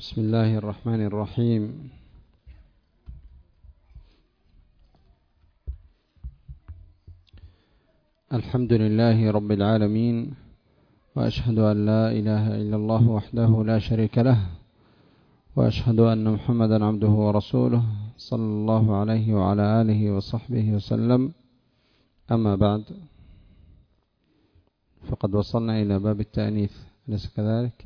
بسم الله الرحمن الرحيم. الحمد لله رب العالمين وأشهد أن لا إله إلا الله وحده لا شريك له وأشهد أن محمدا عبده ورسوله صلى الله عليه وعلى آله وصحبه وسلم. أما بعد فقد وصلنا إلى باب التأنيث أليس كذلك؟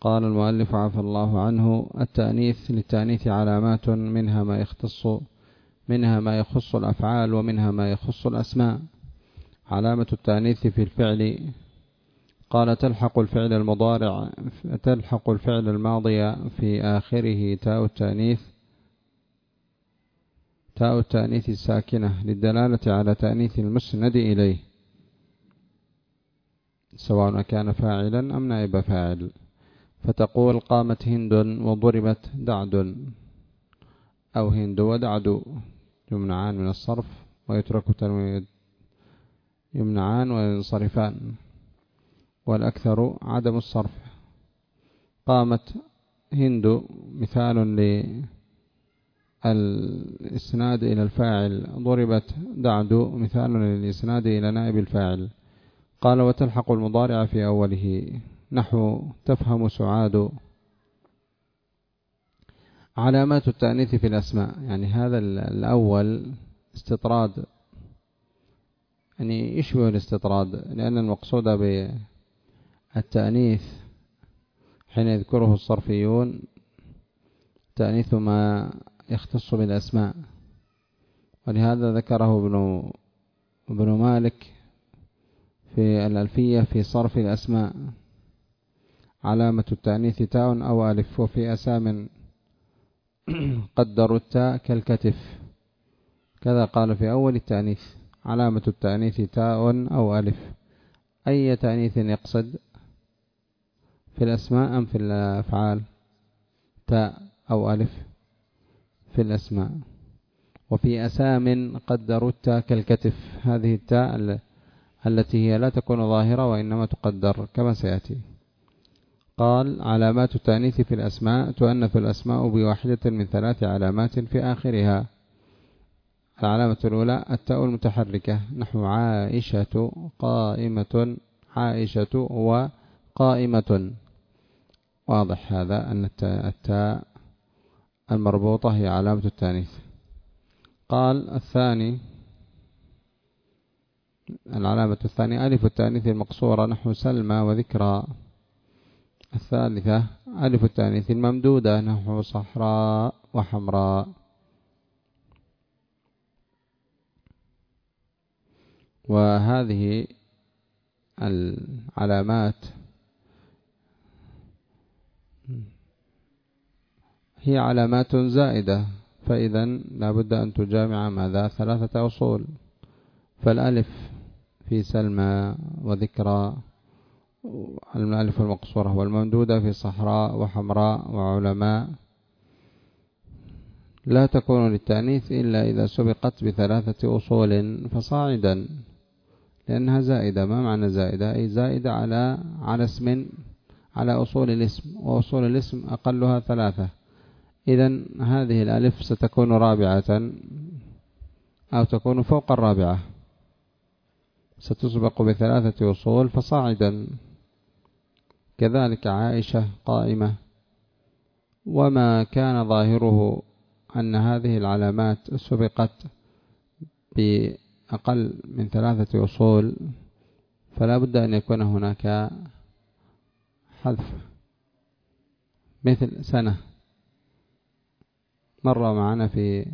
قال المؤلف عفى الله عنه التأنيث للتأنيث علامات منها ما يختص منها ما يخص الأفعال ومنها ما يخص الأسماء. علامة التأنيث في الفعل قال تلحق الفعل المضارع تلحق الفعل الماضي في آخره تاء التأنيث تاء التأنيث الساكنة للدلالة على تأنيث المسند إليه سواء كان فاعلا أم نائب فاعل. فتقول قامت هند وضربت دعد أو هند ودعد يمنعان من الصرف ويترك تنوين يمنعان وينصرفان والأكثر عدم الصرف. قامت هند مثال للإسناد إلى الفاعل ضربت دعد مثال للإسناد إلى نائب الفاعل. قال وتلحق المضارع في أوله. نحو تفهم سعاد علامات التأنيث في الأسماء. يعني هذا الأول استطراد. يعني يشبه الاستطراد؟ لأن المقصود بالتأنيث حين يذكره الصرفيون تأنيث ما يختص بالأسماء. ولهذا ذكره ابن ابن مالك في الألفية في صرف الأسماء. علامة التأنيث تاء أو ألف وفي أسام قدروا التاء كالكتف. كذا قال في أول التأنيث. علامة التأنيث تاء أو ألف. أي تأنيث يقصد؟ في الأسماء أم في الأفعال؟ تاء أو ألف. في الأسماء. وفي أسام قدروا التاء كالكتف. هذه التاء التي هي لا تكون ظاهرة وإنما تقدر كما سيأتي. قال علامات التأنيث في الأسماء تؤنث الأسماء بواحدة من ثلاث علامات في آخرها. العلامة الأولى التاء المتحركة. نحو عائشة قائمة عائشة وقائمة واضح هذا أن التاء المربوطة هي علامة التأنيث. قال الثاني العلامة الثانية ألف التأنيث المقصورة نحو سلمى وذكرى. الثالثة ألف التانيث الممدودة نحو صحراء وحمراء. وهذه العلامات هي علامات زائدة فإذا لابد أن تجامع ماذا؟ ثلاثة أصول. فالألف في سلمى وذكرى. الألف المقصورة والممدودة في صحراء وحمراء وعلماء. لا تكون للتأنيث إلا إذا سبقت بثلاثة أصول فصاعدا لأنها زائدة. ما معنى زائدة؟ أي زائدة على على اسم على أصول الاسم وأصول الاسم أقلها ثلاثة. إذا هذه الألف ستكون رابعة أو تكون فوق الرابعة. ستسبق بثلاثة أصول فصاعدا. كذلك عائشة قائمة وما كان ظاهره أن هذه العلامات سبقت بأقل من ثلاثة أصول فلا بد أن يكون هناك حذف مثل سنة مر معنا في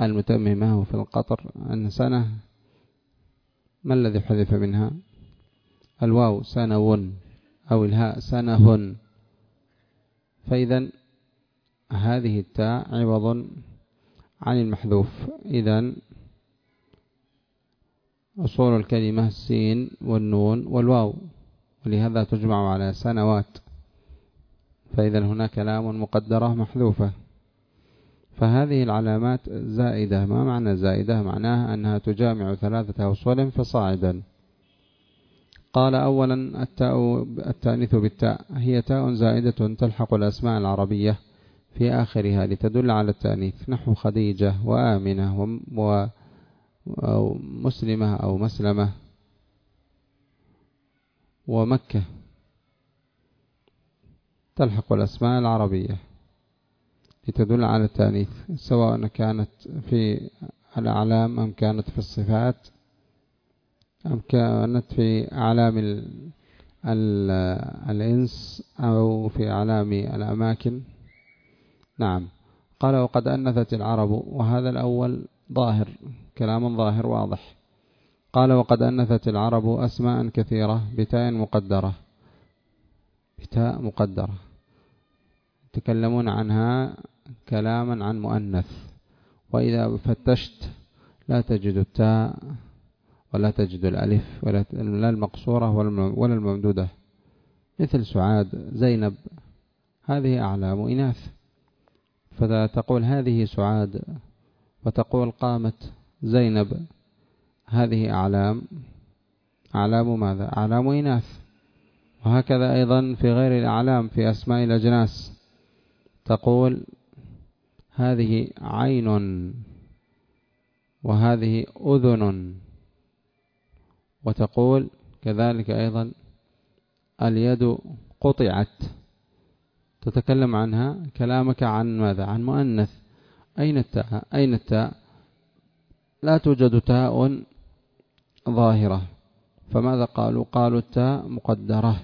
المتممة وفي القطر أن سنة ما الذي حذف منها؟ الواو سنون أو الهاء سنه فإذا هذه التاء عوض عن المحذوف. إذا أصول الكلمة السين والنون والواو ولهذا تجمع على سنوات. فإذا هناك لام مقدرة محذوفة. فهذه العلامات زائدة. ما معنى زائدة؟ معناها أنها تجامع ثلاثة أصول فصاعدا. قال أولا التاء التانيث بالتاء هي تاء زائدة تلحق الأسماء العربية في آخرها لتدل على التأنيث. نحو خديجة وآمنة ومسلمة أو مسلمة ومكة تلحق الأسماء العربية لتدل على التأنيث سواء كانت في الأعلام أم كانت في الصفات. كانت في أعلام ال ال الإنس أو في أعلام الأماكن؟ نعم. قال وقد أنثت العرب وهذا الأول ظاهر كلام ظاهر واضح. قال وقد أنثت العرب أسماء كثيرة بتاء مقدرة. بتاء مقدرة. يتكلمون عنها كلاما عن مؤنث. وإذا فتشت لا تجد التاء. ولا تجد الألف ولا المقصورة ولا الممدودة. مثل سعاد زينب هذه أعلام إناث. فتقول هذه سعاد وتقول قامت زينب هذه أعلام. أعلام ماذا؟ أعلام إناث. وهكذا أيضا في غير الأعلام في أسماء الأجناس. تقول هذه عين وهذه أذن. وتقول كذلك أيضا اليد قطعت. تتكلم عنها كلامك عن ماذا؟ عن مؤنث. أين التاء؟ أين التاء؟ لا توجد تاء ظاهرة. فماذا قالوا؟ قالوا التاء مقدرة.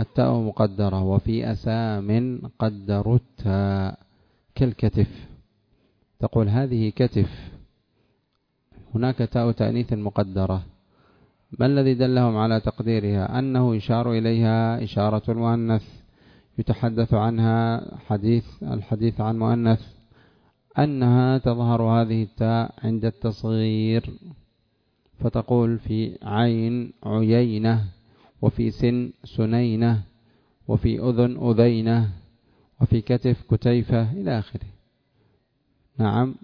التاء مقدرة وفي أسام قدروا التاء. كالكتف. تقول هذه كتف. هناك تاء تأنيث مقدرة. ما الذي دلهم على تقديرها؟ أنه يشار إليها إشارة المؤنث يتحدث عنها حديث الحديث عن مؤنث أنها تظهر هذه التاء عند التصغير فتقول في عين عيينة وفي سن سنينة وفي أذن أذينة وفي كتف كتيفة إلى آخره. نعم.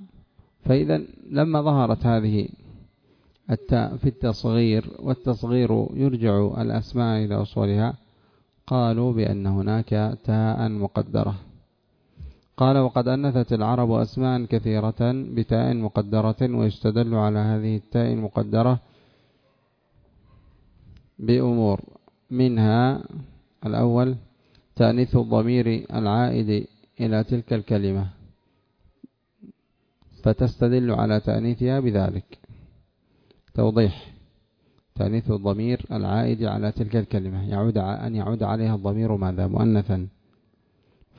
فإذا لما ظهرت هذه التاء في التصغير والتصغير يرجع الأسماء إلى أصولها. قالوا بأن هناك تاء مقدرة. قال وقد أنثت العرب أسماء كثيرة بتاء مقدرة ويستدل على هذه التاء المقدرة بأمور. منها الأول تأنيث الضمير العائد إلى تلك الكلمة فتستدل على تأنيثها بذلك. توضيح. تأنيث الضمير العائد على تلك الكلمة. يعود أن يعود عليها الضمير ماذا؟ مؤنثا.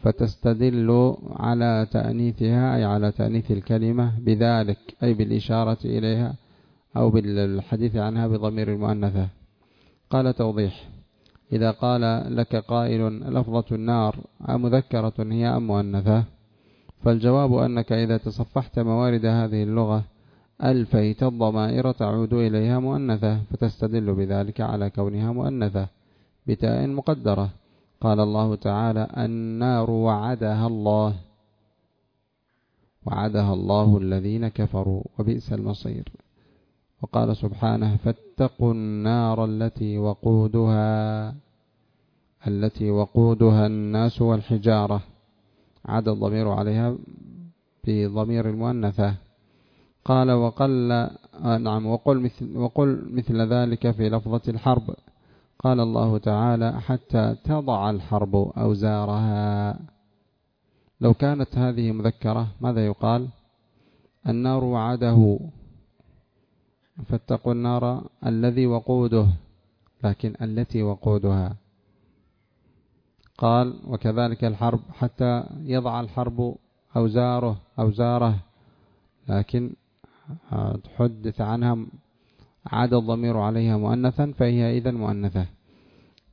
فتستدل على تأنيثها أي على تأنيث الكلمة بذلك أي بالإشارة إليها أو بالحديث عنها بضمير المؤنثة. قال توضيح. إذا قال لك قائل لفظة النار أمذكرة هي أم مؤنثة؟ فالجواب أنك إذا تصفحت موارد هذه اللغة ألفيت الضمائر تعود إليها مؤنثة فتستدل بذلك على كونها مؤنثة بتاء مقدرة. قال الله تعالى النار وعدها الله وعدها الله الذين كفروا وبئس المصير. وقال سبحانه فاتقوا النار التي وقودها التي وقودها الناس والحجارة. عاد الضمير عليها بضمير المؤنثة. قال وقل آه، نعم وقل مثل, وقل مثل ذلك في لفظة الحرب. قال الله تعالى حتى تضع الحرب أوزارها. لو كانت هذه مذكرة ماذا يقال؟ النار وعده. فاتقوا النار الذي وقوده لكن التي وقودها. قال وكذلك الحرب حتى يضع الحرب أوزاره أوزاره لكن تحدث عنها عاد الضمير عليها مؤنثا فهي إذا مؤنثة.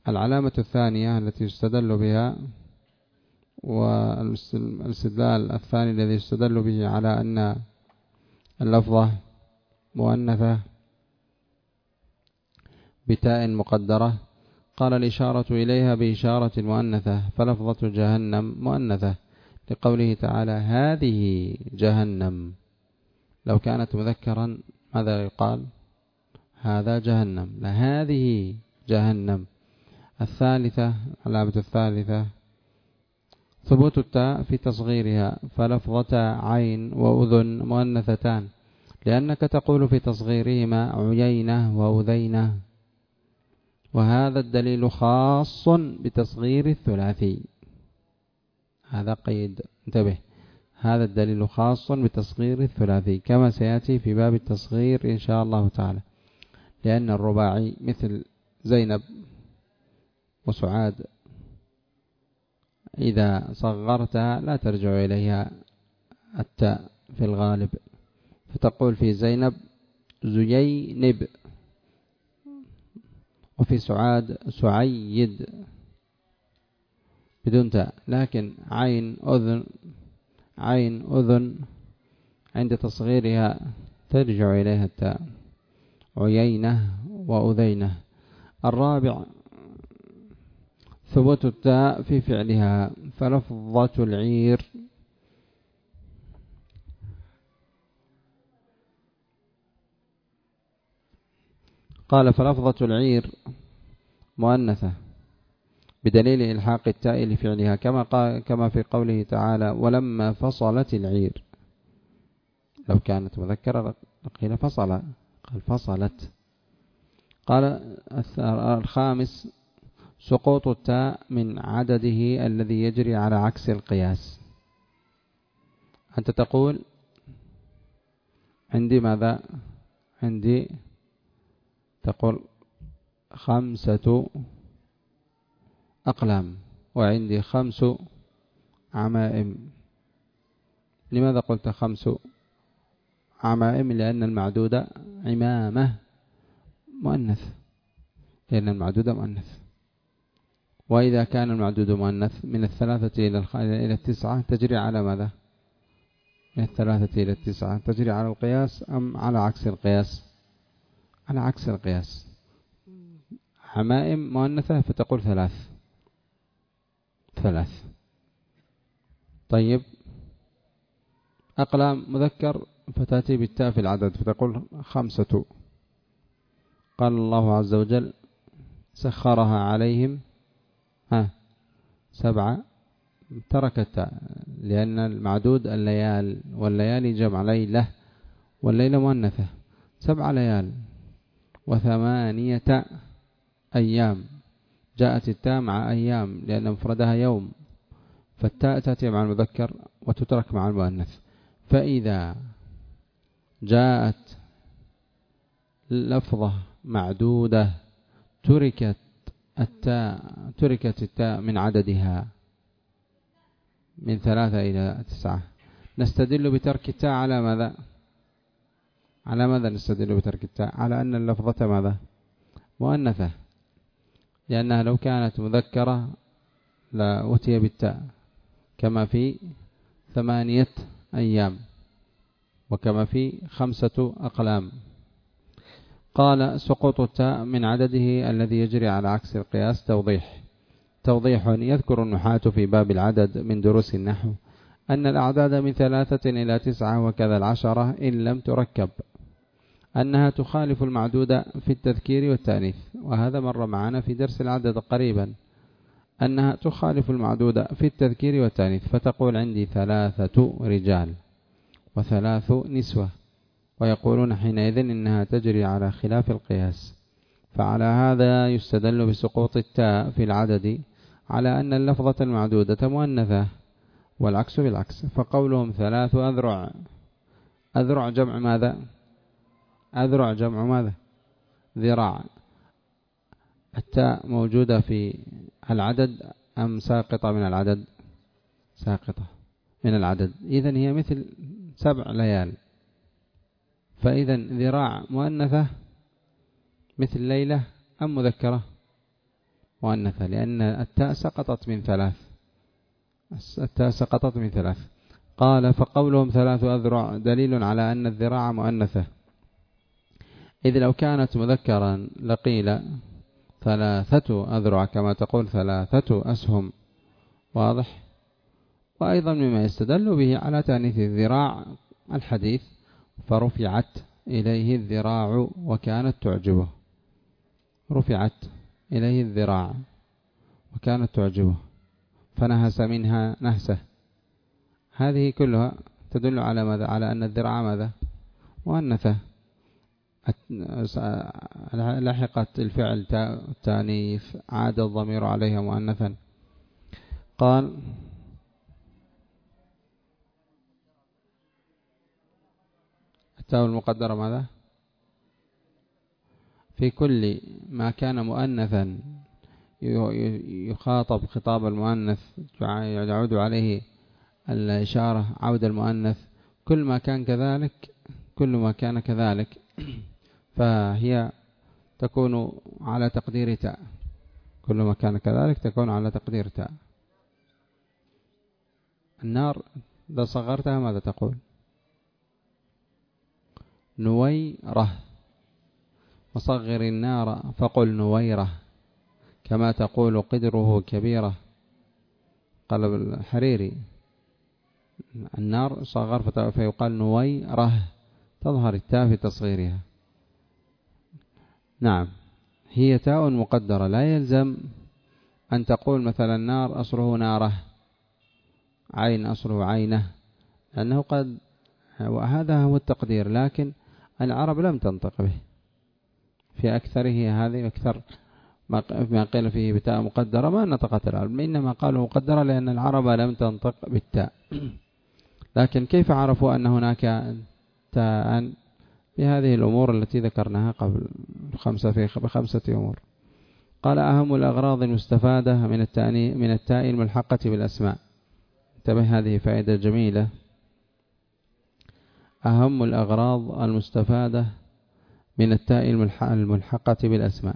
العلامة الثانية التي يستدل بها والاستدلال الثاني الذي يستدل به على أن اللفظة مؤنثة بتاء مقدرة قال الإشارة إليها بإشارة مؤنثة فلفظة جهنم مؤنثة لقوله تعالى هذه جهنم. لو كانت مذكرا ماذا يقال؟ هذا جهنم. لا هذه جهنم. الثالثة علامة الثالثة ثبوت التاء في تصغيرها فلفظة عين وأذن مؤنثتان لأنك تقول في تصغيرهما عيينة وأذينة. وهذا الدليل خاص بتصغير الثلاثي. هذا قيد. انتبه. هذا الدليل خاص بتصغير الثلاثي كما سيأتي في باب التصغير إن شاء الله تعالى. لأن الرباعي مثل زينب وسعاد إذا صغرتها لا ترجع إليها التاء في الغالب. فتقول في زينب زيينب وفي سعاد سعيد بدون تاء. لكن عين أذن عين أذن. عند تصغيرها ترجع إليها التاء. عيينة وأذينة. الرابع ثبوت التاء في فعلها. فلفظة العير. قال فلفظة العير مؤنثة. بدليل إلحاق التاء لفعلها كما كما في قوله تعالى ولما فصلت العير. لو كانت مذكرة قيل فصل قال فصلت. قال الخامس سقوط التاء من عدده الذي يجري على عكس القياس. أنت تقول عندي ماذا؟ عندي تقول خمسة أقلام وعندي خمس عمائم. لماذا قلت خمس عمائم؟ لأن المعدودة عمامة مؤنث. لأن المعدودة مؤنث. وإذا كان المعدود مؤنث من الثلاثة إلى إلى التسعة تجري على ماذا؟ من الثلاثة إلى التسعة. تجري على القياس أم على عكس القياس؟ على عكس القياس. حمائم مؤنثة فتقول ثلاث. ثلاث. طيب. أقلام مذكر فتأتي بالتاء في العدد فتقول خمسة. قال الله عز وجل سخرها عليهم. ها. سبعة. تركت لأن المعدود الليال والليالي جمع ليلة والليلة مؤنثة. سبع ليال وثمانية أيام. جاءت التاء مع أيام لأن مفردها يوم فالتاء تأتي مع المذكر وتترك مع المؤنث. فإذا جاءت لفظة معدودة تركت التاء تركت التاء من عددها من ثلاثة إلى تسعة. نستدل بترك التاء على ماذا؟ على ماذا نستدل بترك التاء على أن اللفظة ماذا؟ مؤنثة. لأنها لو كانت مذكرة لا أتي بالتاء كما في ثمانية أيام وكما في خمسة أقلام. قال سقوط التاء من عدده الذي يجري على عكس القياس توضيح. توضيح يذكر النحاة في باب العدد من دروس النحو أن الأعداد من ثلاثة إلى تسعة وكذا العشرة إن لم تركب. أنها تخالف المعدود في التذكير والتأنيث وهذا مر معنا في درس العدد قريبا أنها تخالف المعدود في التذكير والتأنيث فتقول عندي ثلاثة رجال وثلاث نسوة ويقولون حينئذ إنها تجري على خلاف القياس فعلى هذا يستدل بسقوط التاء في العدد على أن اللفظة المعدودة مؤنثة والعكس بالعكس فقولهم ثلاث أذرع. أذرع جمع ماذا؟ أذرع جمع ماذا؟ ذراع. التاء موجودة في العدد أم ساقطة من العدد؟ ساقطة من العدد. إذن هي مثل سبع ليال. فإذا ذراع مؤنثة مثل ليلة أم مذكرة؟ مؤنثة لأن التاء سقطت من ثلاث. التاء سقطت من ثلاث. قال فقولهم ثلاث أذرع دليل على أن الذراع مؤنثة. إذ لو كانت مذكرا لقيل ثلاثة أذرع كما تقول ثلاثة أسهم. واضح؟ وأيضا مما يستدل به على تأنيث الذراع الحديث فرفعت إليه الذراع وكانت تعجبه. رفعت إليه الذراع وكانت تعجبه. فنهس منها نهسه. هذه كلها تدل على ماذا؟ على أن الذراع ماذا؟ مؤنثة. لحقت الفعل تانيث عاد الضمير عليها مؤنثا. قال التاء المقدرة ماذا؟ في كل ما كان مؤنثا يخاطب خطاب المؤنث يعود عليه الإشارة عود المؤنث. كل ما كان كذلك كل ما كان كذلك. فهي تكون على تقدير تاء. كل ما كان كذلك تكون على تقدير تاء. النار إذا صغرتها ماذا تقول؟ نويرة. وصغر النار فقل نويرة كما تقول قدره كبيرة. قلب الحريري. النار صغر فيقال نويرة تظهر التاء في تصغيرها. نعم. هي تاء مقدرة لا يلزم أن تقول مثلا نار أصله نارة عين أصله عينة لأنه قد وهذا هو التقدير لكن العرب لم تنطق به. في أكثره هذه أكثر ما قيل فيه بتاء مقدرة ما نطقت العرب إنما قالوا مقدرة لأن العرب لم تنطق بالتاء. لكن كيف عرفوا أن هناك تاء بهذه الأمور التي ذكرناها قبل خمسة في بخمسة أمور. قال أهم الأغراض المستفادة من التاني من التاء الملحقة بالأسماء. انتبه هذه فائدة جميلة. أهم الأغراض المستفادة من التاء الملحقة بالأسماء.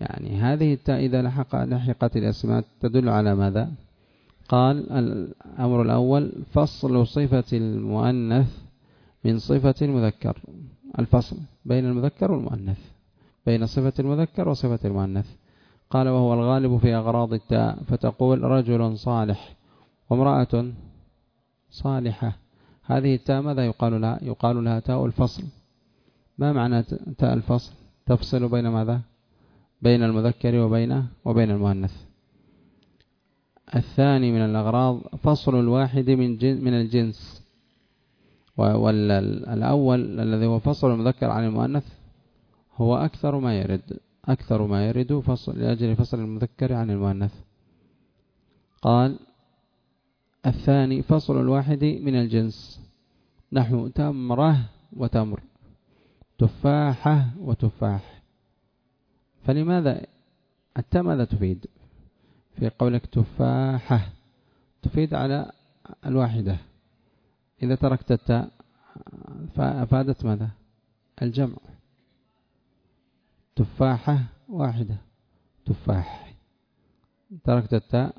يعني هذه التاء إذا لحق لحقت الأسماء تدل على ماذا؟ قال الأمر الأول فصل صفة المؤنث من صفة المذكر. الفصل بين المذكر والمؤنث بين صفة المذكر وصفة المؤنث. قال وهو الغالب في أغراض التاء فتقول رجل صالح وامرأة صالحة. هذه التاء ماذا يقال لها؟ يقال لها تاء الفصل. ما معنى تاء الفصل؟ تفصل بين ماذا؟ بين المذكر وبين وبين المؤنث. الثاني من الأغراض فصل الواحد من جن من الجنس. والأول الذي هو فصل المذكر عن المؤنث هو أكثر ما يرد أكثر ما يرد فصل لأجل فصل المذكر عن المؤنث. قال الثاني فصل الواحد من الجنس. نحو تمرة وتمر تفاحة وتفاح. فلماذا؟ التاء ماذا تفيد؟ في قولك تفاحة تفيد على الواحدة. إذا تركت التاء فأفادت ماذا؟ الجمع. تفاحة واحدة. تفاح. تركت التاء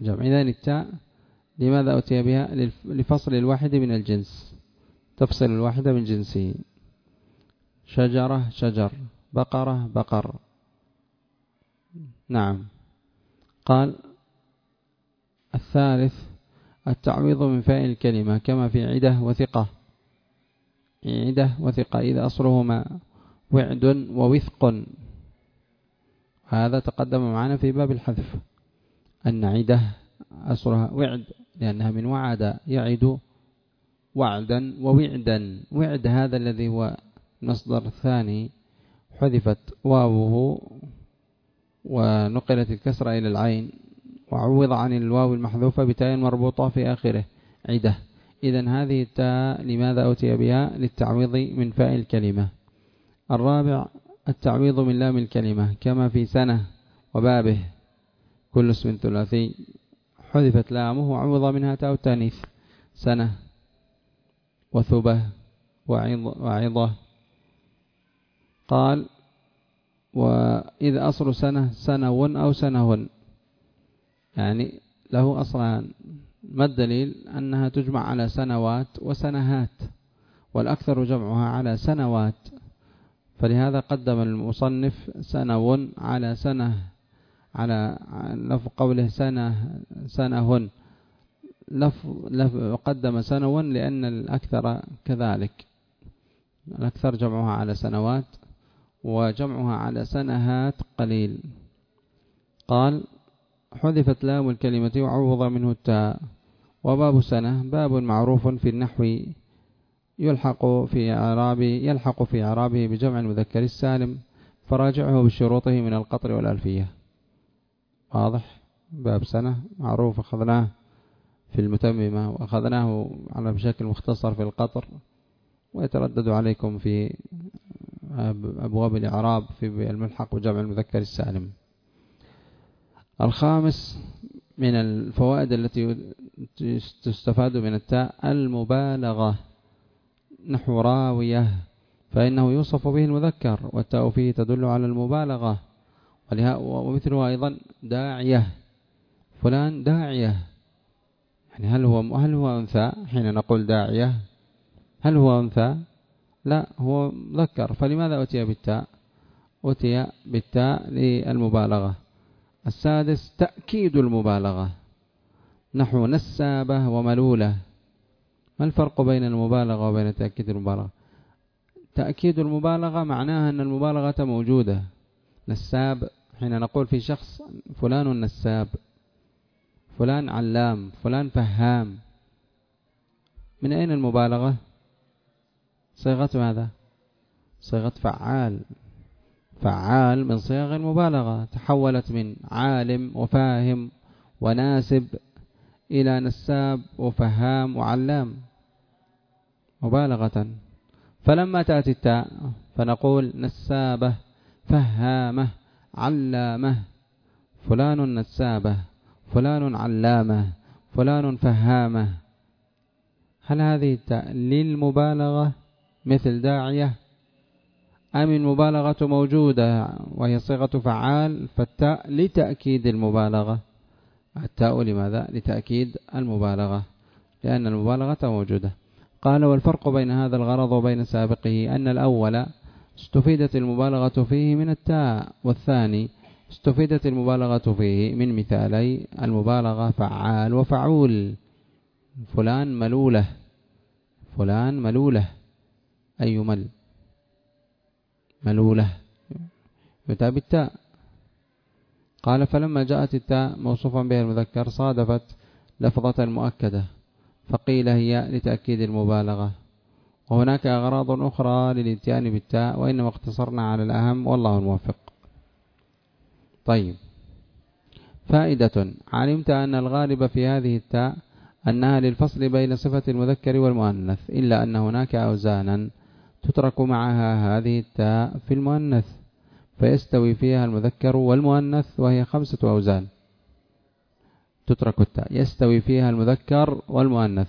الجمع. إذن التاء لماذا أتي بها؟ لفصل الواحد من الجنس. تفصل الواحدة من جنسه. شجرة شجر. بقرة بقر. نعم. قال الثالث التعويض من فاء الكلمة كما في عدة وثقة. عدة وثقة إذا أصلهما وعد ووثق. هذا تقدم معنا في باب الحذف. أن عدة أصلها وعد لأنها من وعد يعد وعدا ووعدا. وعد هذا الذي هو مصدر ثاني حذفت واوه ونقلت الكسرة إلى العين. وعوض عن الواو المحذوفة بتاء مربوطة في آخره. عدة. إذا هذه التاء لماذا أتي بها؟ للتعويض من فاء الكلمة. الرابع التعويض من لام الكلمة كما في سنة وبابه. كل اسم ثلاثي. حذفت لامه وعوض منها تاء التانيث. سنة وثبة وعظة. قال وإذا أصل سنة سنو أو سنهن يعني له أصلان ما الدليل؟ أنها تجمع على سنوات وسنهات والأكثر جمعها على سنوات. فلهذا قدم المصنف سنو على سنة على لفظ قوله سنة سنهن لفظ قدم سنوا لأن الأكثر كذلك. الأكثر جمعها على سنوات وجمعها على سنهات قليل. قال حذفت لام الكلمة وعوض منه التاء. وباب سنة باب معروف في النحو يلحق في إعرابه يلحق في إعرابه بجمع المذكر السالم فراجعه بشروطه من القطر والألفية. واضح؟ باب سنة معروف أخذناه في المتممة وأخذناه على بشكل مختصر في القطر ويتردد عليكم في أبواب الإعراب في الملحق وجمع المذكر السالم. الخامس من الفوائد التي تستفاد من التاء المبالغة نحو راوية فإنه يوصف به المذكر والتاء فيه تدل على المبالغة ومثلها أيضا داعية. فلان داعية. يعني هل هو هل هو أنثى؟ حين نقول داعية. هل هو أنثى؟ لا هو مذكر. فلماذا أتي بالتاء؟ أتي بالتاء للمبالغة. السادس تأكيد المبالغة. نحو نسابة وملولة. ما الفرق بين المبالغة وبين تأكيد المبالغة؟ تأكيد المبالغة معناها أن المبالغة موجودة. نساب حين نقول في شخص فلان نساب فلان علام فلان فهام. من أين المبالغة؟ صيغة ماذا؟ صيغة فعال. فعال من صيغ المبالغة تحولت من عالم وفاهم وناسب إلى نساب وفهام وعلام مبالغة. فلما تأتي التاء فنقول نسابة فهامة علامة. فلان نسابة فلان علامة فلان فهامة. هل هذه التاء للمبالغة مثل داعية؟ أم المبالغة موجودة وهي صيغة فعال فالتاء لتأكيد المبالغة. التاء لماذا؟ لتأكيد المبالغة لأن المبالغة موجودة. قال والفرق بين هذا الغرض وبين سابقه أن الأول استفيدت المبالغة فيه من التاء والثاني استفيدت المبالغة فيه من مثالي المبالغة فعال وفعول. فلان ملولة فلان ملولة أي مل. ملولة. يتى بالتاء قال فلما جاءت التاء موصوفا بها المذكر صادفت لفظة المؤكدة فقيل هي لتأكيد المبالغة. وهناك أغراض أخرى للإتيان بالتاء وإنما اقتصرنا على الأهم والله الموفق. طيب. فائدة. علمت أن الغالب في هذه التاء أنها للفصل بين صفة المذكر والمؤنث إلا أن هناك أوزانا تترك معها هذه التاء في المؤنث فيستوي فيها المذكر والمؤنث وهي خمسة أوزان. تترك التاء يستوي فيها المذكر والمؤنث.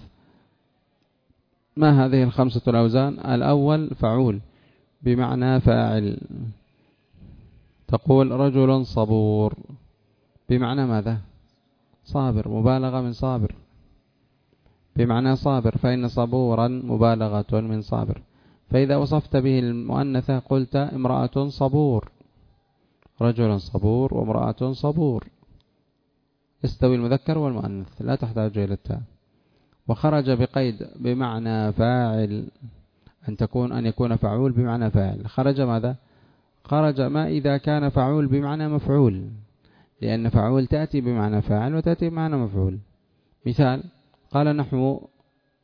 ما هذه الخمسة الأوزان؟ الأول فعول بمعنى فاعل. تقول رجل صبور بمعنى ماذا؟ صابر مبالغة من صابر. بمعنى صابر فإن صبورا مبالغة من صابر. فإذا وصفت به المؤنثة قلت امرأة صبور رجل صبور وامرأة صبور. يستوي المذكر والمؤنث لا تحتاج إلى التاء. وخرج بقيد بمعنى فاعل أن تكون أن يكون فعول بمعنى فاعل. خرج ماذا؟ خرج ما إذا كان فعول بمعنى مفعول لأن فعول تأتي بمعنى فاعل وتأتي بمعنى مفعول. مثال قال نحو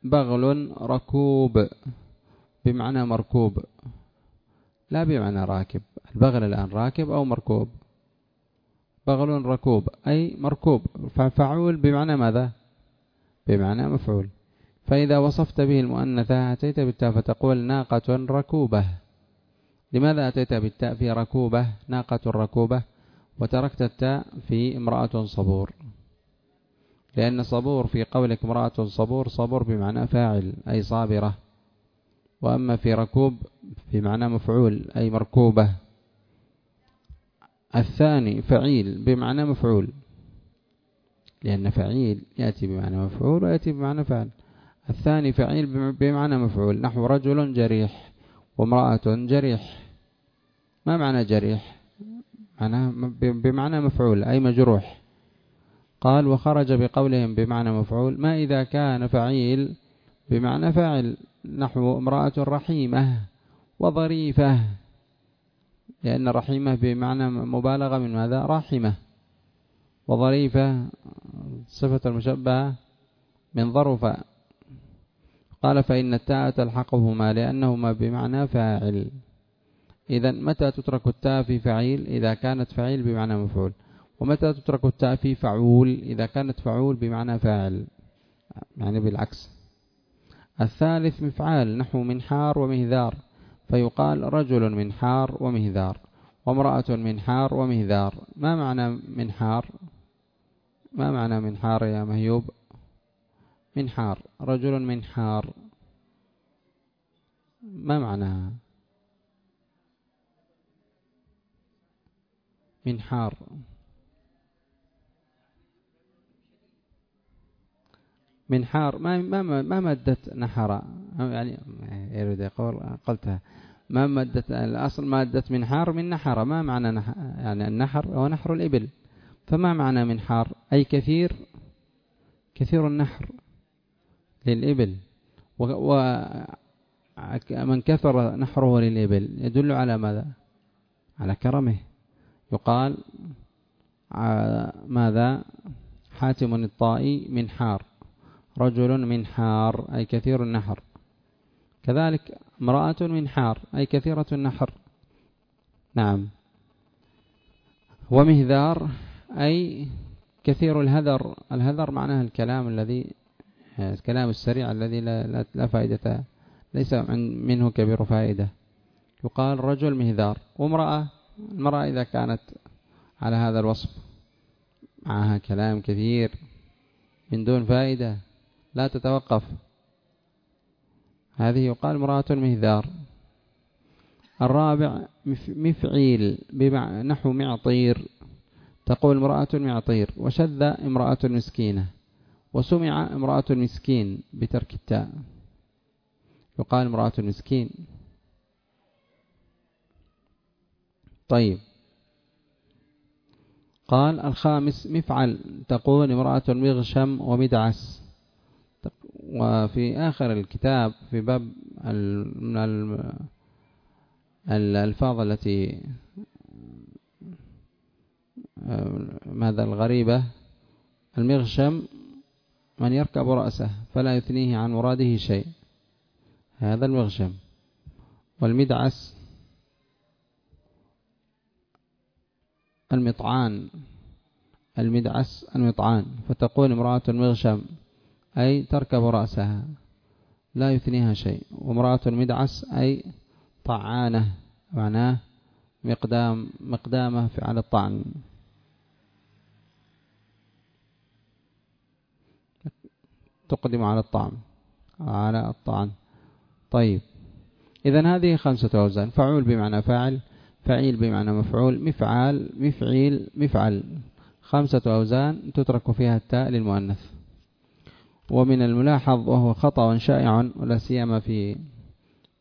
بغل ركوب. بمعنى مركوب لا بمعنى راكب. البغل الآن راكب أو مركوب؟ بغل ركوب أي مركوب. ففعول بمعنى ماذا؟ بمعنى مفعول. فإذا وصفت به المؤنثة أتيت بالتاء فتقول ناقة ركوبة. لماذا أتيت بالتاء في ركوبة؟ ناقة ركوبة. وتركت التاء في امرأة صبور. لأن صبور في قولك امرأة صبور صبور بمعنى فاعل أي صابرة. وأما في ركوب بمعنى مفعول أي مركوبة. الثاني فعيل بمعنى مفعول. لأن فعيل يأتي بمعنى مفعول ويأتي بمعنى فعل. الثاني فعيل بمعنى مفعول. نحو رجل جريح وامرأة جريح. ما معنى جريح؟ معناه بمعنى مفعول أي مجروح. قال وخرج بقولهم بمعنى مفعول. ما إذا كان فعيل بمعنى فاعل. نحو امرأة رحيمة وظريفة. لأن رحيمة بمعنى مبالغة من ماذا؟ رحمة. وظريفة صفة المشبهة من ظرف. قال فإن التاء تلحقهما لأنهما بمعنى فاعل. إذا متى تترك التاء في فعيل؟ إذا كانت فعيل بمعنى مفعول. ومتى تترك التاء في فعول؟ إذا كانت فعول بمعنى فاعل. يعني بالعكس. الثالث مفعال نحو منحار ومهذار فيقال رجل منحار ومهذار وامرأة منحار ومهذار. ما معنى منحار؟ ما معنى منحار يا مهيوب؟ منحار رجل منحار. ما معناها منحار. منحار ما ما ما مادة نحر يعني يريد يقول قلتها. ما مادة الأصل مادة منحار من نحر ما معنى نحر يعني النحر هو نحر الإبل. فما معنى منحار أي كثير كثير النحر للإبل. ومن كثر نحره للإبل يدل على ماذا؟ على كرمه. يقال ماذا؟ حاتم الطائي منحار رجل منحار أي كثير النحر. كذلك امرأة منحار أي كثيرة النحر. نعم. ومهذار أي كثير الهذر. الهذر معناه الكلام الذي الكلام السريع الذي لا, لا فائدة ليس منه كبير فائدة. يقال رجل مهذار. وامرأة المرأة إذا كانت على هذا الوصف معها كلام كثير من دون فائدة. لا تتوقف. هذه يقال امرأة مهذار. الرابع مفعيل نحو معطير. تقول امرأة معطير. وشذ امرأة مسكينة. وسمع امرأة مسكين بترك التاء. يقال امرأة مسكين. طيب. قال الخامس مفعل. تقول امرأة مغشم ومدعس. وفي آخر الكتاب في باب من الألفاظ التي ماذا الغريبة المغشم من يركب رأسه فلا يثنيه عن مراده شيء. هذا المغشم. والمدعس المطعان المدعس المطعان. فتقول امرأة مغشم أي تركب رأسها. لا يثنيها شيء. وامرأة مدعس أي طعانة معناه مقدام مقدامة على الطعن. تقدم على الطعم على الطعن. طيب. إذا هذه خمسة أوزان. فعول بمعنى فاعل فعيل بمعنى مفعول مفعال مفعيل مفعل. خمسة أوزان تترك فيها التاء للمؤنث. ومن الملاحظ وهو خطأ شائع ولا سيما في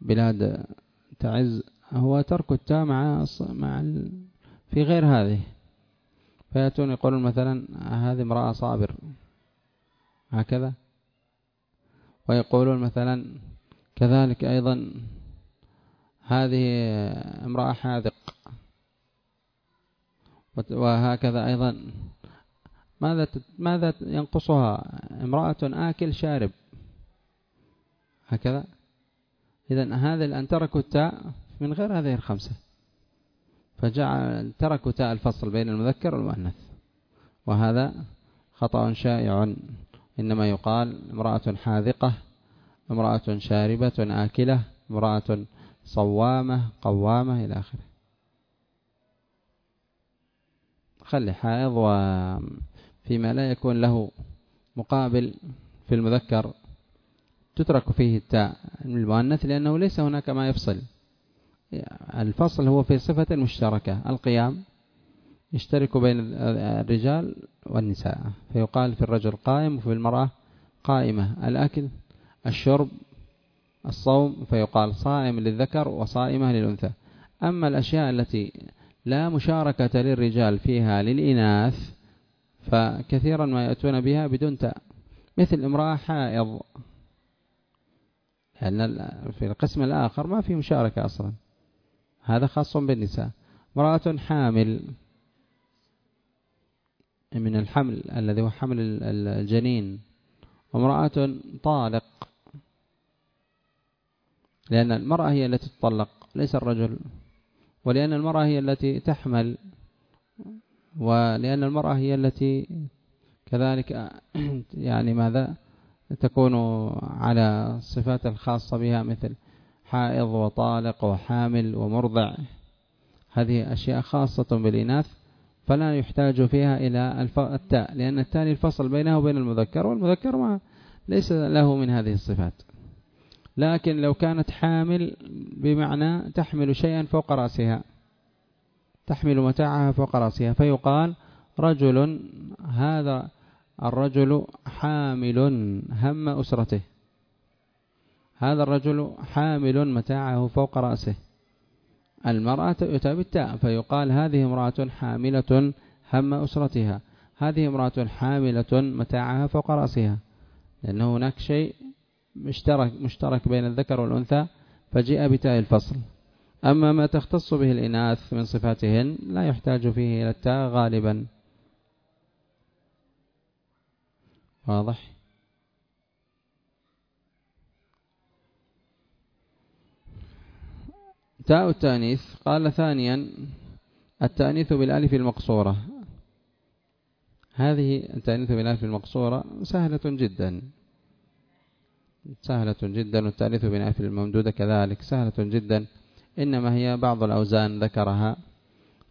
بلاد تعز هو ترك التاء مع مع في غير هذه. فيأتون يقولون مثلا هذه امرأة صابر. هكذا. ويقولون مثلا كذلك أيضا هذه امرأة حاذق. وهكذا أيضا. ماذا ماذا ينقصها؟ امرأة آكل شارب. هكذا. إذا هذا أن تركوا التاء من غير هذه الخمسة. فجعل تركوا تاء الفصل بين المذكر والمؤنث. وهذا خطأ شائع. إنما يقال امرأة حاذقة امرأة شاربة آكلة امرأة صوامة قوامة إلى آخره. خلي حائض وفيما لا يكون له مقابل في المذكر تترك فيه التاء المؤنث لأنه ليس هناك ما يفصل. الفصل هو في صفة مشتركة. القيام يشترك بين الرجال والنساء. فيقال في الرجل قائم وفي المرأة قائمة. الأكل الشرب الصوم فيقال صائم للذكر وصائمة للأنثى. أما الأشياء التي لا مشاركة للرجال فيها للإناث فكثيرا ما يأتون بها بدون تاء. مثل امرأة حائض. لأن في القسم الآخر ما في مشاركة أصلا. هذا خاص بالنساء. امرأة حامل. من الحمل الذي هو حمل الجنين. وامرأة طالق. لأن المرأة هي التي تطلق ليس الرجل. ولأن المرأة هي التي تحمل. ولأن المرأة هي التي كذلك يعني ماذا؟ تكون على الصفات الخاصة بها مثل حائض وطالق وحامل ومرضع. هذه أشياء خاصة بالإناث فلا يحتاج فيها إلى التاء لأن التالي الفصل بينه وبين المذكر والمذكر ما ليس له من هذه الصفات. لكن لو كانت حامل بمعنى تحمل شيئا فوق رأسها. تحمل متاعها فوق رأسها. فيقال رجل هذا الرجل حامل هم أسرته. هذا الرجل حامل متاعه فوق رأسه. المرأة يؤتى بالتاء فيقال هذه امرأة حاملة هم أسرتها. هذه امرأة حاملة متاعها فوق رأسها. لأن هناك شيء مشترك, مشترك بين الذكر والأنثى فجاء بتاء الفصل. أما ما تختص به الإناث من صفاتهن لا يحتاج فيه إلى التاء غالبا. واضح؟ تاء التانيث. قال ثانيا التانيث بالألف المقصورة. هذه التانيث بالألف المقصورة سهلة جدا. سهلة جدا. والتانيث بالألف الممدودة كذلك سهلة جدا. إنما هي بعض الأوزان ذكرها.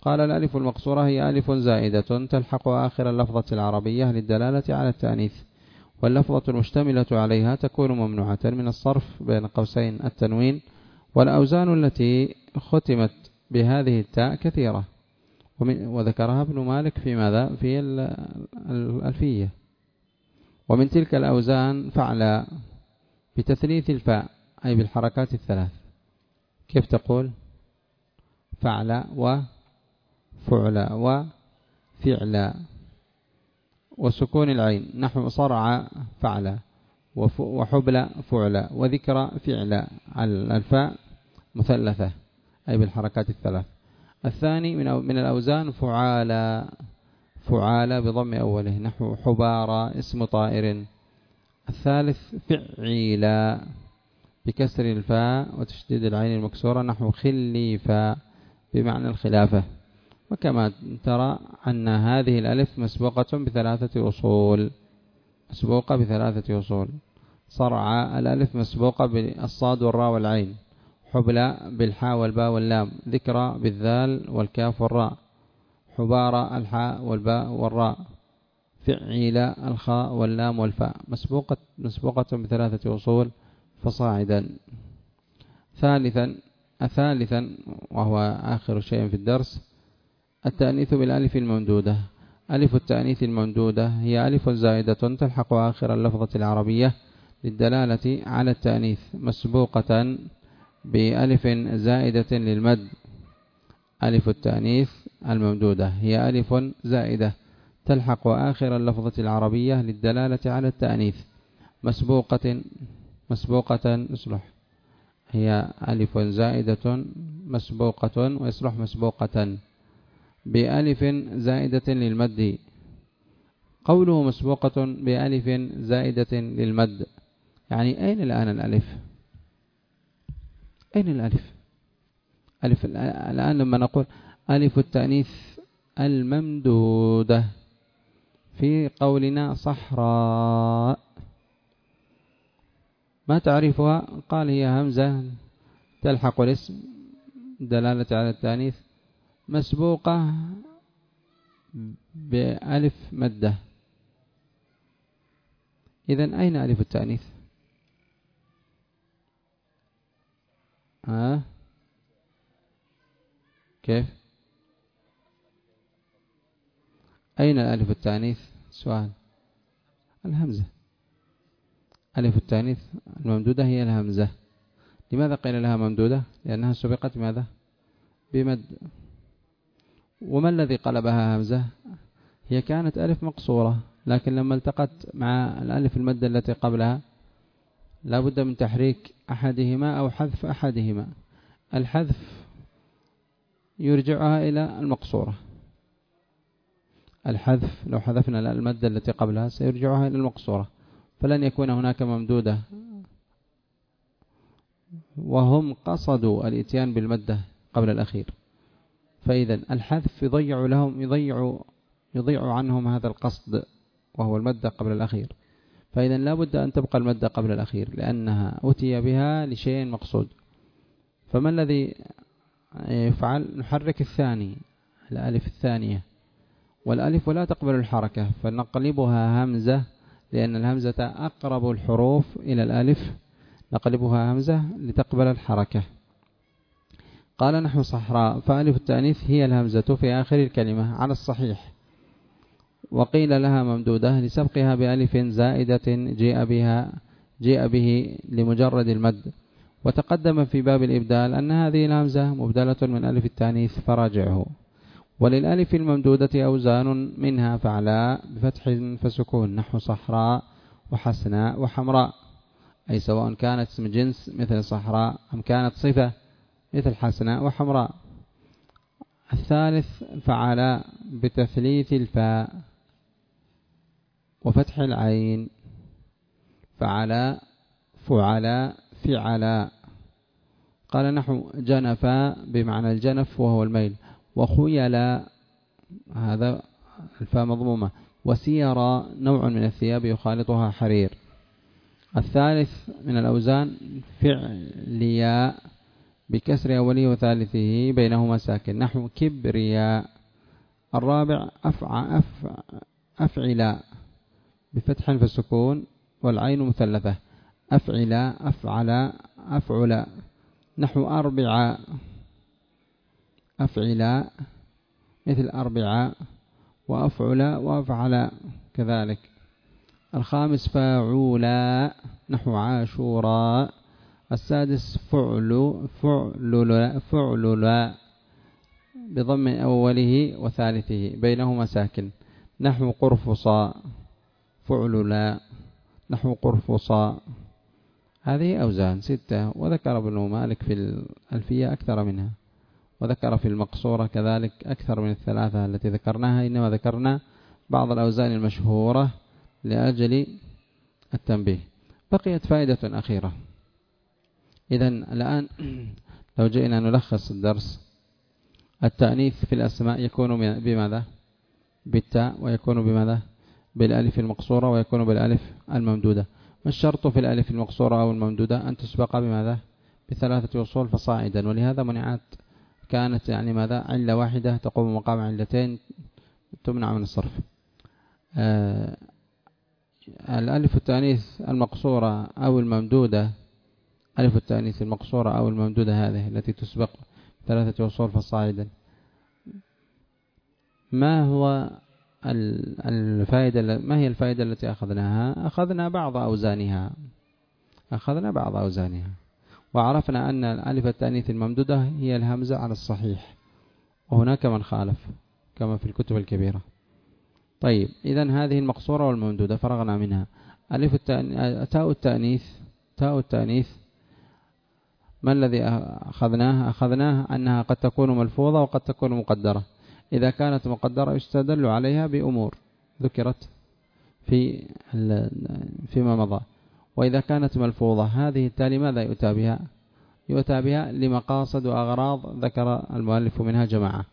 قال الألف المقصورة هي ألف زائدة تلحق آخر اللفظة العربية للدلالة على التأنيث واللفظة المشتملة عليها تكون ممنوعة من الصرف بين قوسين التنوين والأوزان التي ختمت بهذه التاء كثيرة. وذكرها ابن مالك في ماذا؟ في الألفية. ومن تلك الأوزان فعل بتثليث الفاء أي بالحركات الثلاث. كيف تقول؟ فعل وفعل وفعل وسكون العين نحو صرع فعل وحبل فعل وذكر فعل الفاء مثلثة أي بالحركات الثلاث. الثاني من من الأوزان فعال فعال بضم أوله نحو حبارى اسم طائر. الثالث فعيلا. بكسر الفاء وتشديد العين المكسورة نحو خليفا بمعنى الخلافة. وكما ترى أن هذه الألف مسبوقة بثلاثة أصول مسبوقة بثلاثة أصول. صرع الألف مسبوقة بالصاد والراء والعين حبلى بالحاء والباء واللام ذكرى بالذال والكاف والراء حبارة الحاء والباء والراء فعيل الخاء واللام والفاء. مسبوقة, مسبوقة بثلاثة أصول فصاعدا. ثالثا ثالثا وهو آخر شيء في الدرس التأنيث بالألف الممدودة. ألف التأنيث الممدودة هي ألف زائدة تلحق آخر اللفظة العربية للدلالة على التأنيث مسبوقة بألف زائدة للمد. ألف التأنيث الممدودة هي ألف زائدة تلحق آخر اللفظة العربية للدلالة على التأنيث مسبوقة مسبوقة اصلح. هي ألف زائدة مسبوقة ويصلح مسبوقة. بألف زائدة للمد. قوله مسبوقة بألف زائدة للمد. يعني أين الآن الألف؟ أين الألف؟ ألف الآن لما نقول ألف التأنيث الممدودة. في قولنا صحراء. ما تعرفها؟ قال هي همزة تلحق الاسم دلالة على التأنيث مسبوقة بألف مدة إذا أين ألف التأنيث؟ ها؟ كيف؟ أين ألف التانيث؟ سؤال. الهمزة. ألف التانيث الممدودة هي الهمزة لماذا قيل لها ممدودة؟ لأنها سبقت ماذا؟ بمد. وما الذي قلبها همزة؟ هي كانت ألف مقصورة لكن لما التقت مع الألف المدة التي قبلها لا بد من تحريك أحدهما أو حذف أحدهما. الحذف يرجعها إلى المقصورة. الحذف لو حذفنا المادة التي قبلها سيرجعها إلى المقصورة. فلن يكون هناك ممدودة. وهم قصدوا الإتيان بالمدة قبل الأخير. فإذا الحذف يضيع لهم يضيع يضيع عنهم هذا القصد وهو المدة قبل الأخير. فإذا لا بد أن تبقى المدة قبل الأخير لأنها أتي بها لشيء مقصود. فما الذي يفعل؟ نحرك الثاني الألف الثانية. والألف لا تقبل الحركة فنقلبها همزة لأن الهمزة أقرب الحروف إلى الألف نقلبها همزة لتقبل الحركة. قال نحو صحراء فألف التأنيث هي الهمزة في آخر الكلمة على الصحيح. وقيل لها ممدودة لسبقها بألف زائدة جاء بها جاء به لمجرد المد. وتقدم في باب الإبدال أن هذه الهمزة مبدلة من ألف التأنيث فراجعه. وللألف الممدودة أوزان منها فعلاء بفتح فسكون نحو صحراء وحسناء وحمراء. أي سواء كانت اسم جنس مثل صحراء أم كانت صفة مثل حسناء وحمراء. الثالث فعلاء بتثليث الفاء وفتح العين. فعلاء فعلاء فعلاء قال نحو جنفا بمعنى الجنف وهو الميل. وخيلا هذا الفاء مضمومة. وسيرا نوع من الثياب يخالطها حرير. الثالث من الأوزان فعلياء بكسر أوله وثالثه بينهما ساكن. نحو كبرياء الرابع أفع أفع أفعلاء بفتح فسكون والعين مثلثة. أفعلاء أفعل أفعل. نحو أربعاء أفعلاء مثل أربعاء وأفعل وأفعل كذلك. الخامس فاعولا نحو عاشوراء السادس فعل فعل فعل بضم أوله وثالثه بينهما ساكن. نحو قرفصا فعل نحو قرفصا هذه أوزان ستة وذكر ابن مالك في الألفية أكثر منها. وذكر في المقصورة كذلك أكثر من الثلاثة التي ذكرناها. إنما ذكرنا بعض الأوزان المشهورة لأجل التنبيه. بقيت فائدة أخيرة. إذا الآن لو جئنا نلخص الدرس. التأنيث في الأسماء يكون بماذا؟ بالتاء ويكون بماذا؟ بالألف المقصورة ويكون بالألف الممدودة. ما الشرط في الألف المقصورة أو الممدودة؟ أن تسبق بماذا؟ بثلاثة وصول فصاعدا ولهذا منعت كانت يعني ماذا؟ علة واحدة تقوم مقام علتين تمنع من الصرف. آه الألف التانيث المقصورة أو الممدودة ألف التانيث المقصورة أو الممدودة هذه التي تسبق ثلاثة وصول فصاعدا. ما هو الفائدة ما هي الفائدة التي أخذناها؟ أخذنا بعض أوزانها. أخذنا بعض أوزانها. وعرفنا أن الألف التأنيث الممدودة هي الهمزة على الصحيح. وهناك من خالف كما في الكتب الكبيرة. طيب إذا هذه المقصورة والممدودة فرغنا منها. ألف تاء التأنيث تاء التأنيث ما الذي أخذناه؟ أخذناه أنها قد تكون ملفوظة وقد تكون مقدرة. إذا كانت مقدرة يستدل عليها بأمور ذكرت في فيما مضى. وإذا كانت ملفوظة هذه التالي ماذا يؤتى بها؟ يؤتى بها لمقاصد وأغراض ذكر المؤلف منها جماعة.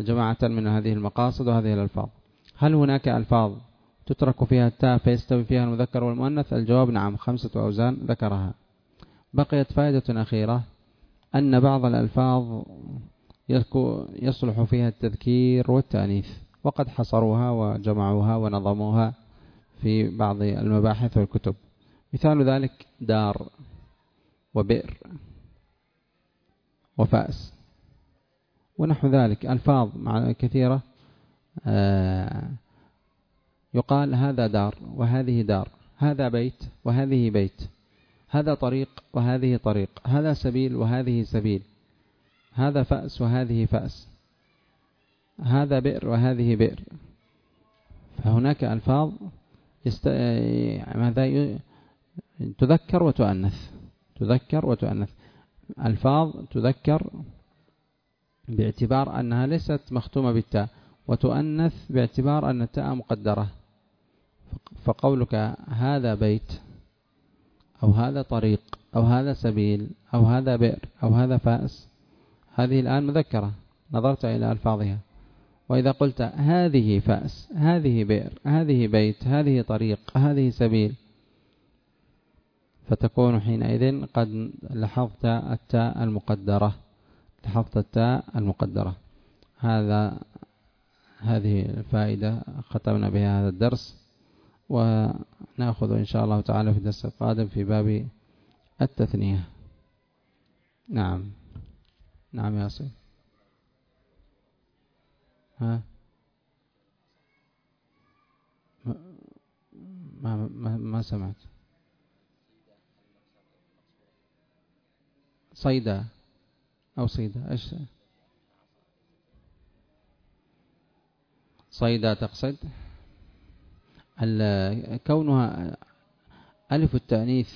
جماعة من هذه المقاصد وهذه الألفاظ. هل هناك ألفاظ تترك فيها التاء فيستوي فيها المذكر والمؤنث؟ الجواب نعم خمسة أوزان ذكرها. بقيت فائدة أخيرة أن بعض الألفاظ يصلح فيها التذكير والتأنيث. وقد حصروها وجمعوها ونظموها في بعض المباحث والكتب. مثال ذلك دار وبئر وفأس ونحو ذلك. ألفاظ كثيرة آه، يقال هذا دار وهذه دار هذا بيت وهذه بيت هذا طريق وهذه طريق هذا سبيل وهذه سبيل هذا فأس وهذه فأس هذا بئر وهذه بئر. فهناك ألفاظ يست... ماذا ي... تذكر وتؤنث. تذكر وتؤنث. ألفاظ تذكر باعتبار أنها ليست مختومة بالتاء وتؤنث باعتبار أن التاء مقدرة. فقولك هذا بيت أو هذا طريق أو هذا سبيل أو هذا بئر أو هذا فأس. هذه الآن مذكرة نظرت إلى ألفاظها. وإذا قلت هذه فأس هذه بئر هذه بيت هذه طريق هذه سبيل فتكون حينئذ قد لحظت التاء المقدرة لحظت التاء المقدرة. هذا هذه الفائدة ختمنا بها هذا الدرس ونأخذ إن شاء الله تعالى في الدرس القادم في باب التثنية. نعم. نعم يا سيد ها؟ ما, ما, ما سمعت. صيدا أو صيدا إيش؟ صيدا تقصد؟ كونها ألف التأنيث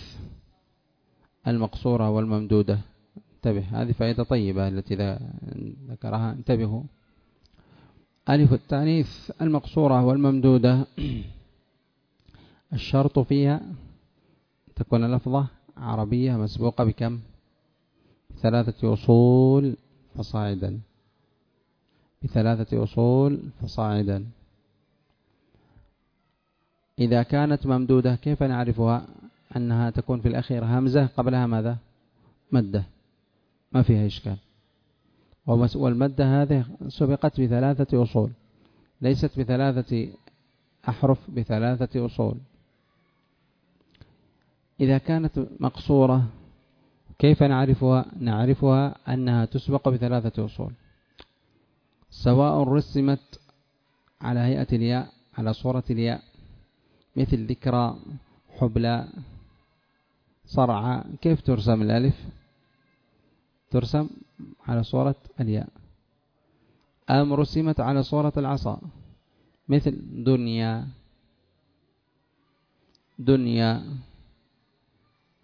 المقصورة والممدودة. انتبه هذه فائدة طيبة التي ذكرها انتبهوا. ألف التأنيث المقصورة والممدودة. الشرط فيها تكون لفظة عربية مسبوقة بكم؟ ثلاثة أصول فصاعدا. بثلاثة أصول فصاعدا. إذا كانت ممدودة كيف نعرفها؟ أنها تكون في الأخير همزة قبلها ماذا؟ مدة ما فيها إشكال. والمدة هذه سبقت بثلاثة أصول. ليست بثلاثة أحرف بثلاثة أصول. إذا كانت مقصورة كيف نعرفها؟ نعرفها أنها تسبق بثلاثة أصول. سواء رسمت على هيئة الياء على صورة الياء مثل ذكرى حبلى صرعى كيف ترسم الألف؟ ترسم على صورة الياء. أم رسمت على صورة العصا مثل دنيا دنيا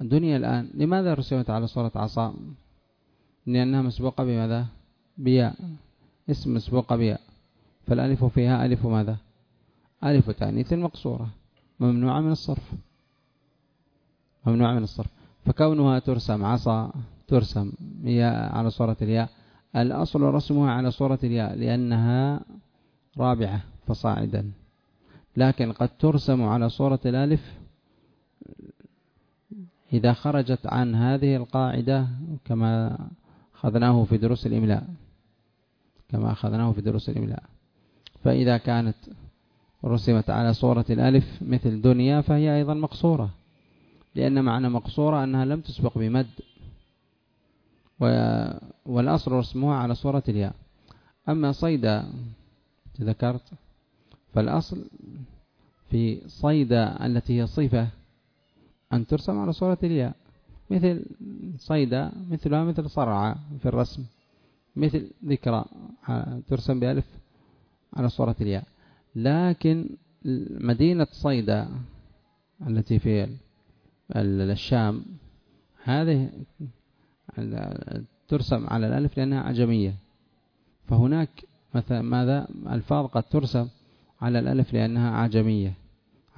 الدنيا الآن. لماذا رسمت على صورة عصا لأنها مسبوقة بماذا؟ بياء. اسم مسبوقة بياء. فالألف فيها ألف ماذا؟ ألف تانيث مقصورة. ممنوعة من الصرف. ممنوعة من الصرف. فكونها ترسم عصا ترسم ياء على صورة الياء. الأصل رسمها على صورة الياء لأنها رابعة فصاعدا. لكن قد ترسم على صورة الألف إذا خرجت عن هذه القاعدة كما أخذناه في دروس الإملاء. كما أخذناه في دروس الإملاء. فإذا كانت رسمت على صورة الألف مثل دنيا فهي أيضا مقصورة. لأن معنى مقصورة أنها لم تسبق بمد. والأصل رسمها على صورة الياء. أما صيدا ذكرت فالأصل في صيدا التي هي صفة أن ترسم على صورة الياء. مثل صيدا مثلها مثل صرعى في الرسم. مثل ذكرى ترسم بألف على صورة الياء. لكن مدينة صيدا التي في الشام هذه ترسم على الألف لأنها عجمية فهناك مثلا ماذا؟ ألفاظ قد ترسم على الألف لأنها عجمية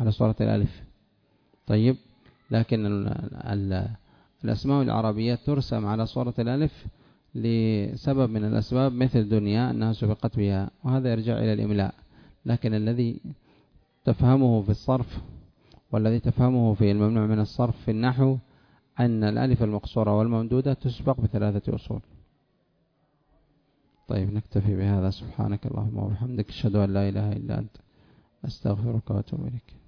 على صورة الألف. طيب لكن الأسماء العربية ترسم على صورة الألف لسبب من الأسباب مثل دنيا أنها سبقت بها وهذا يرجع إلى الإملاء. لكن الذي تفهمه في الصرف والذي تفهمه في الممنوع من الصرف في النحو أن الألف المقصورة والممدودة تسبق بثلاثة أصول. طيب نكتفي بهذا. سبحانك اللهم وبحمدك أشهد أن لا إله إلا أنت أستغفرك وأتوب إليك.